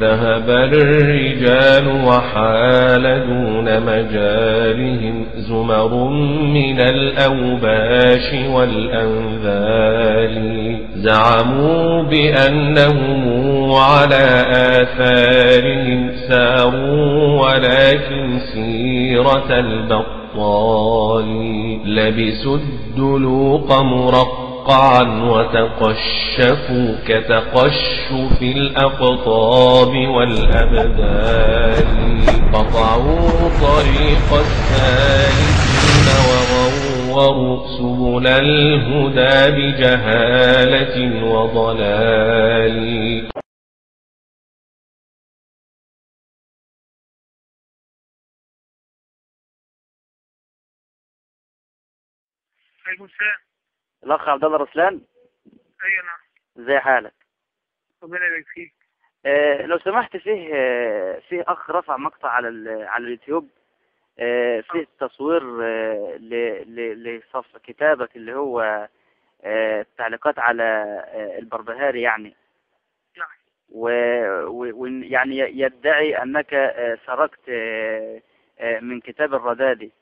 ذهب الرجال وحال دون مجالهم زمر من الأوباش والأنذال زعموا بأنهم على آثارهم ساروا ولكن سيرة البطال. لبسوا الدلوق مرقا مرقعا وتقشفوا كتقشف الأقطاب والأبدان. قطعوا طريق السالكين وغوروا سبل الهدى بجهالة وضلال. عليكم الأخ عبد الله رسلان؟ أيوه نعم. ازي حالك. ربنا يبارك فيك. آه لو سمحت فيه آه فيه أخ رفع مقطع على على اليوتيوب. آه فيه تصوير آه ل- ل- لصف كتابك اللي هو آه تعليقات على البربهاري يعني. نعم. ويعني يدعي أنك سرقت من كتاب الردادي.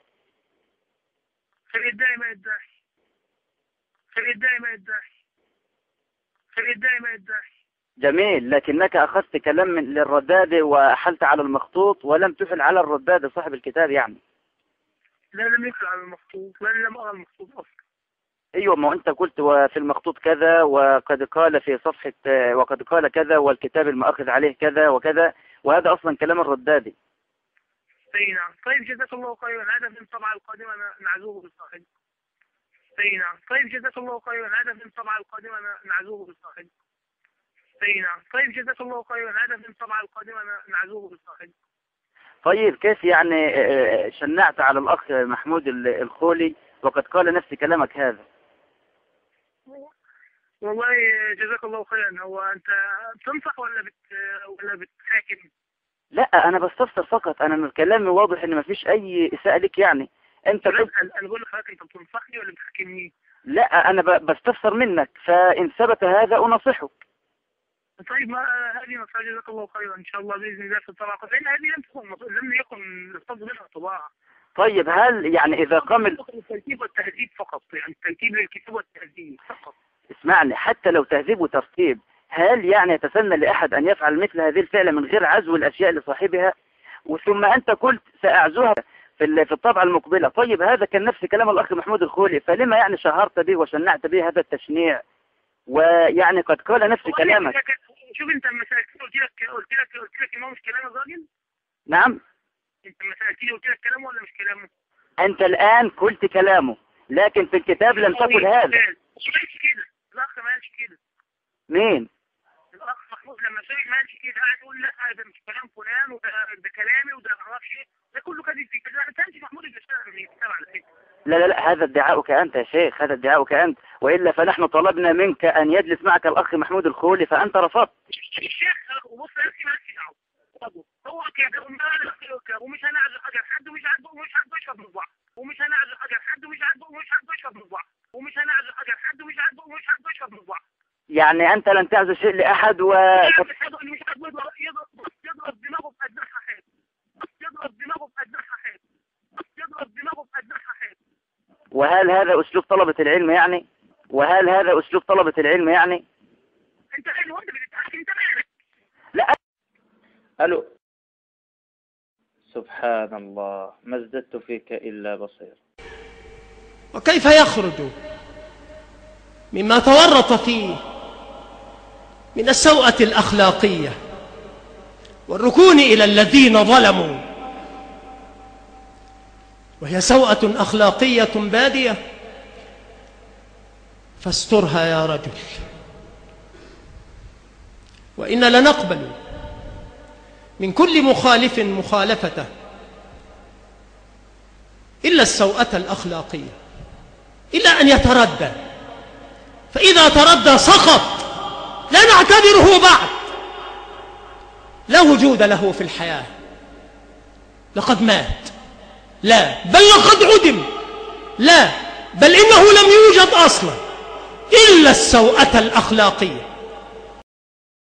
يدعي ما يدعي. يدعي ما يدعي ما جميل لكنك أخذت كلام من للردادي وأحلت على المخطوط ولم تحل على الردادي صاحب الكتاب يعني. لا لم يقل على المخطوط لا لم أرى المخطوط أصلا. أيوه ما أنت قلت وفي المخطوط كذا وقد قال في صفحة وقد قال كذا والكتاب المؤخذ عليه كذا وكذا وهذا أصلا كلام الردادي أي نعم. طيب جزاك الله خيرا. هذا في الطبعة القادمة نعزوه بالصاحب اي نعم. طيب جزاك الله خيرا. هذا في الطبعة القادمة نعزوه بالصاحب. اي نعم. طيب جزاك الله خيرا. هذا في الطبعة القادمة نعزوه بالصاحب. طيب كيف يعني آه، آه، شنعت على الأخ محمود ال- الخولي وقد قال نفس كلامك هذا؟ والله جزاك الله خيرا. هو أنت بتنصح ولا بت ولا بتحاكم؟ لا أنا بستفسر فقط. أنا من كلامي واضح إن مفيش أي إساءة لك يعني. أنت أنا بقول لحضرتك أنت بتنصحني ولا بتحاكمني لا أنا بستفسر منك فإن ثبت هذا أنصحك. طيب ما هذه نصيحة جزاك الله خيرا إن شاء الله بإذن الله في الطبعة لأن هذه لم تكن لم يكن يقصد منها طباعة طيب هل يعني إذا قام ال- الترتيب والتهذيب فقط يعني الترتيب للكتاب والتهذيب فقط. اسمعني حتى لو تهذيب وترتيب هل يعني يتسنى لأحد أن يفعل مثل هذه الفعلة من غير عزو الأشياء لصاحبها؟ وثم أنت قلت سأعزوها. في في الطبعة المقبلة. طيب هذا كان نفس كلام الأخ محمود الخولي فلما يعني شهرت به وشنعت به هذا التشنيع؟ ويعني قد قال نفس كلامك. شوف أنت لما سالتني قلت لك قلت لك قلت لك ان هو مش كلام الراجل نعم. أنت لما سالتني قلت لك كلامه ولا مش كلامه؟ أنت الآن قلت كلامه لكن في الكتاب لم تقل هذا. قالش كده. الأخ ما قالش كده. مين؟ الأخ محمود لما سئل ما قالش كده قاعد يقول لا ده مش كلام فلان وده ده كلامي وده ما أعرفش إيه. ده كله كذب في كده ما كانش محمود اللي اشتغل من الكتاب على لا لا لا هذا ادعاؤك أنت يا شيخ هذا ادعاؤك أنت وإلا فنحن طلبنا منك أن يجلس معك الأخ محمود الخولي فأنت رفضت الشيخ وبص نفسي مالكش دعوه هو كده ومش هنعزل حاجة لحد ومش عاجبه ومش عاجبه يشرب من بعض ومش هنعزل حاجة لحد ومش عاجبه ومش عاجبه يشرب من بعض ومش هنعزل حاجة لحد ومش عاجبه ومش عاجبه يشرب من بعض يعني أنت لن تعزو شيء لأحد و يضرب دماغه في أجنحة يضرب دماغه في أجنحة حاد يضرب دماغه في أجنحة حاد وهل هذا أسلوب طلبة العلم يعني؟ وهل هذا أسلوب طلبة العلم يعني؟ أنت غير وانت بتتحكم أنت مالك لا. ألو. سبحان الله ما ازددت فيك إلا بصير. وكيف يخرج مما تورط فيه من السوءة الأخلاقية والركون إلى الذين ظلموا وهي سوءة أخلاقية بادية. فاسترها يا رجل. وإن لنقبل من كل مخالف مخالفته إلا السوءة الأخلاقية إلا أن يتردى. فإذا تردى سقط لا نعتبره بعد. لا وجود له في الحياة. لقد مات. لا. بل لقد عدم. لا. بل إنه لم يوجد أصلا إلا السوءة الأخلاقية.